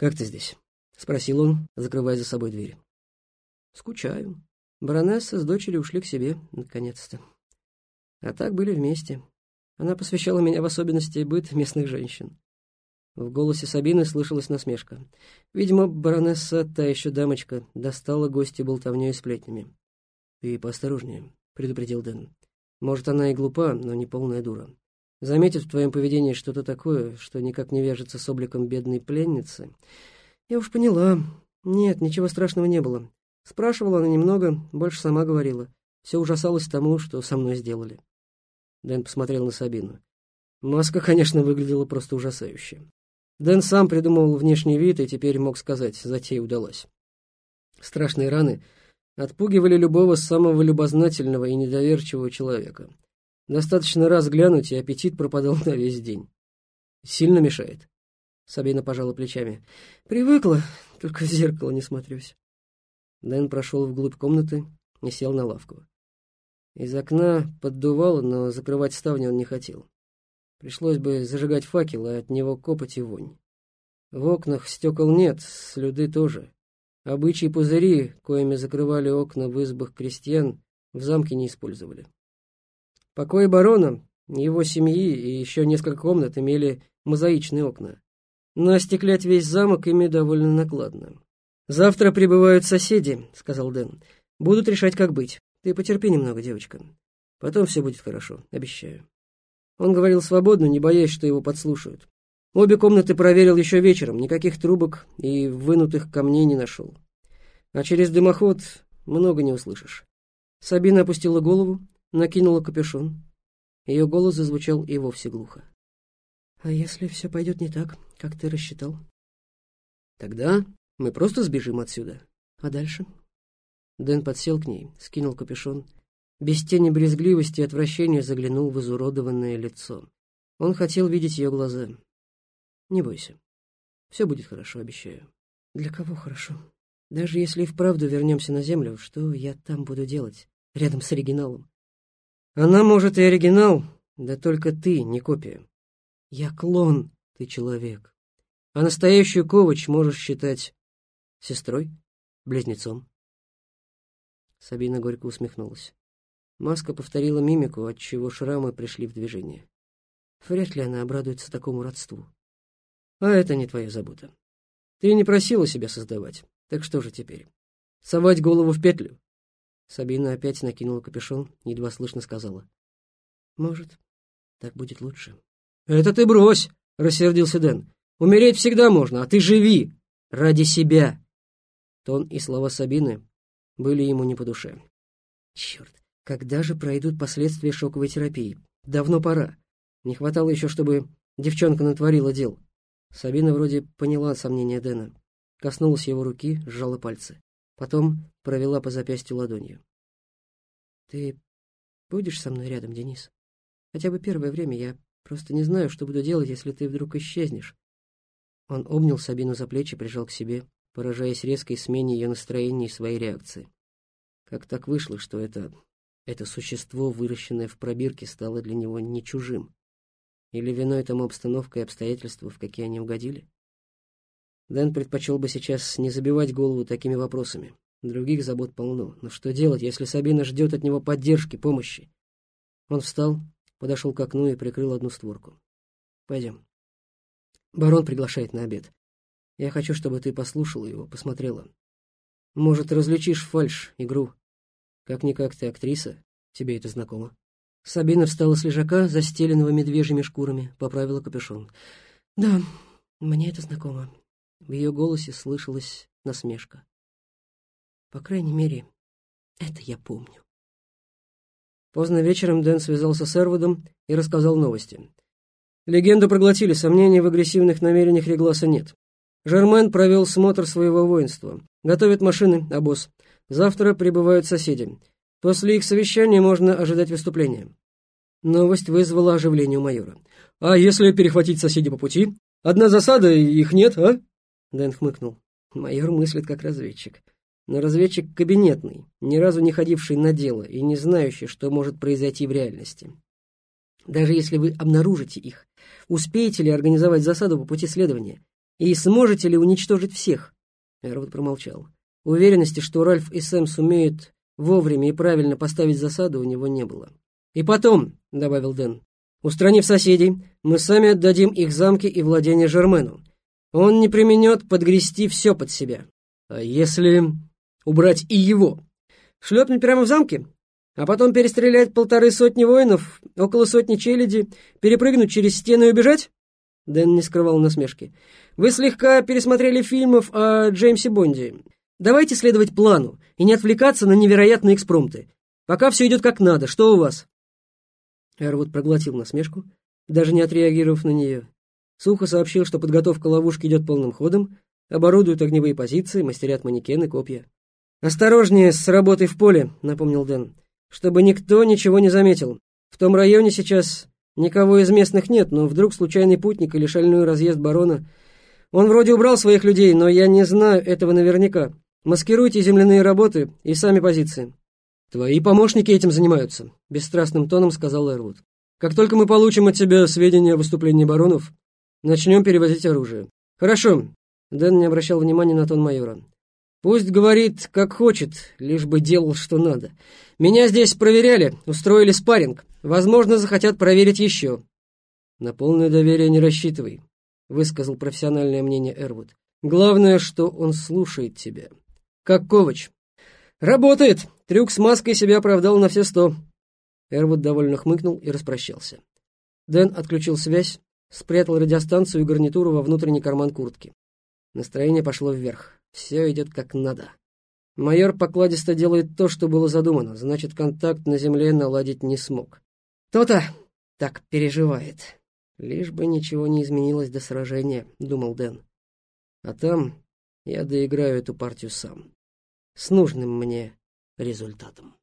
«Как ты здесь?» — спросил он, закрывая за собой дверь. «Скучаю. Баронесса с дочерью ушли к себе, наконец-то. А так были вместе. Она посвящала меня в особенности быт местных женщин. В голосе Сабины слышалась насмешка. Видимо, баронесса, та еще дамочка, достала гостя болтовней и сплетнями. «Ты поосторожнее», — предупредил Дэн. «Может, она и глупа, но не полная дура. Заметит в твоем поведении что-то такое, что никак не вяжется с обликом бедной пленницы. Я уж поняла. Нет, ничего страшного не было. Спрашивала она немного, больше сама говорила. Все ужасалось тому, что со мной сделали». Дэн посмотрел на Сабину. Маска, конечно, выглядела просто ужасающе. Дэн сам придумывал внешний вид и теперь мог сказать, затея удалась. Страшные раны отпугивали любого самого любознательного и недоверчивого человека. Достаточно раз глянуть, и аппетит пропадал на весь день. Сильно мешает. Сабина пожала плечами. Привыкла, только в зеркало не смотрюсь. Дэн прошел вглубь комнаты и сел на лавку. Из окна поддувало, но закрывать ставни он не хотел. Пришлось бы зажигать факел, а от него копоть и вонь. В окнах стекол нет, слюды тоже. Обычаи пузыри, коими закрывали окна в избах крестьян, в замке не использовали. Покои барона, его семьи и еще несколько комнат имели мозаичные окна. Но остеклять весь замок ими довольно накладно. «Завтра прибывают соседи», — сказал Дэн. «Будут решать, как быть. Ты потерпи немного, девочка. Потом все будет хорошо, обещаю». Он говорил свободно, не боясь, что его подслушают. Обе комнаты проверил еще вечером, никаких трубок и вынутых камней не нашел. А через дымоход много не услышишь. Сабина опустила голову, накинула капюшон. Ее голос зазвучал и вовсе глухо. «А если все пойдет не так, как ты рассчитал?» «Тогда мы просто сбежим отсюда. А дальше?» Дэн подсел к ней, скинул капюшон без тени брезгливости и отвращения заглянул в изуродованное лицо. Он хотел видеть ее глаза. «Не бойся. Все будет хорошо, обещаю». «Для кого хорошо? Даже если и вправду вернемся на Землю, что я там буду делать, рядом с оригиналом?» «Она, может, и оригинал, да только ты не копия. Я клон, ты человек. А настоящую Ковач можешь считать сестрой, близнецом». Сабина горько усмехнулась. Маска повторила мимику, отчего шрамы пришли в движение. Вряд ли она обрадуется такому родству. А это не твоя забота. Ты не просила себя создавать. Так что же теперь? Совать голову в петлю? Сабина опять накинула капюшон, едва слышно сказала. Может, так будет лучше. Это ты брось, рассердился Дэн. Умереть всегда можно, а ты живи ради себя. Тон и слова Сабины были ему не по душе. Черт, когда же пройдут последствия шоковой терапии? Давно пора. Не хватало еще, чтобы девчонка натворила дел. Сабина вроде поняла сомнения Дэна. Коснулась его руки, сжала пальцы. Потом провела по запястью ладонью. «Ты будешь со мной рядом, Денис? Хотя бы первое время я просто не знаю, что буду делать, если ты вдруг исчезнешь». Он обнял Сабину за плечи, прижал к себе, поражаясь резкой смене ее настроения и своей реакции. Как так вышло, что это это существо, выращенное в пробирке, стало для него не чужим. Или виной тому обстановка и обстоятельства, в какие они угодили? Дэн предпочел бы сейчас не забивать голову такими вопросами. Других забот полно. Но что делать, если Сабина ждет от него поддержки, помощи? Он встал, подошел к окну и прикрыл одну створку. «Пойдем. Барон приглашает на обед. Я хочу, чтобы ты послушала его, посмотрела. Может, различишь фальш, игру. Как-никак ты актриса, тебе это знакомо. Сабина встала с лежака, застеленного медвежьими шкурами, поправила капюшон. «Да, мне это знакомо». В ее голосе слышалась насмешка. «По крайней мере, это я помню». Поздно вечером Дэн связался с Эрвудом и рассказал новости. Легенду проглотили, сомнений в агрессивных намерениях Регласа нет. Жермен провел смотр своего воинства. Готовят машины, обоз. Завтра прибывают соседи. После их совещания можно ожидать выступления. Новость вызвала оживление у майора. «А если перехватить соседей по пути? Одна засада, их нет, а?» Дэн хмыкнул. Майор мыслит как разведчик. Но разведчик кабинетный, ни разу не ходивший на дело и не знающий, что может произойти в реальности. Даже если вы обнаружите их, успеете ли организовать засаду по пути следования? И сможете ли уничтожить всех?» Эрвуд промолчал. Уверенности, что Ральф и Сэм сумеют вовремя и правильно поставить засаду, у него не было. «И потом», — добавил Дэн, — «устранив соседей, мы сами отдадим их замки и владения Жермену. Он не применет подгрести все под себя. А если убрать и его? Шлепнуть прямо в замке? А потом перестрелять полторы сотни воинов, около сотни челяди, перепрыгнуть через стену и убежать?» Дэн не скрывал насмешки. «Вы слегка пересмотрели фильмов о Джеймсе Бонде. Давайте следовать плану и не отвлекаться на невероятные экспромты. Пока все идет как надо. Что у вас?» Эрвуд проглотил насмешку, даже не отреагировав на нее. Сухо сообщил, что подготовка ловушки идет полным ходом, оборудуют огневые позиции, мастерят манекены, копья. «Осторожнее с работой в поле», — напомнил Дэн, — «чтобы никто ничего не заметил. В том районе сейчас никого из местных нет, но вдруг случайный путник или шальной разъезд барона. Он вроде убрал своих людей, но я не знаю этого наверняка. Маскируйте земляные работы и сами позиции». «Твои помощники этим занимаются», — бесстрастным тоном сказал Эрвуд. «Как только мы получим от тебя сведения о выступлении баронов, начнем перевозить оружие». «Хорошо», — Дэн не обращал внимания на тон майора. «Пусть говорит, как хочет, лишь бы делал, что надо. Меня здесь проверяли, устроили спарринг. Возможно, захотят проверить еще». «На полное доверие не рассчитывай», — высказал профессиональное мнение Эрвуд. «Главное, что он слушает тебя. Как Ковач, «Работает! Трюк с маской себя оправдал на все сто!» Эрвуд довольно хмыкнул и распрощался. Дэн отключил связь, спрятал радиостанцию и гарнитуру во внутренний карман куртки. Настроение пошло вверх. Все идет как надо. Майор покладисто делает то, что было задумано, значит, контакт на земле наладить не смог. То-то так переживает. Лишь бы ничего не изменилось до сражения, думал Дэн. А там я доиграю эту партию сам с нужным мне результатом.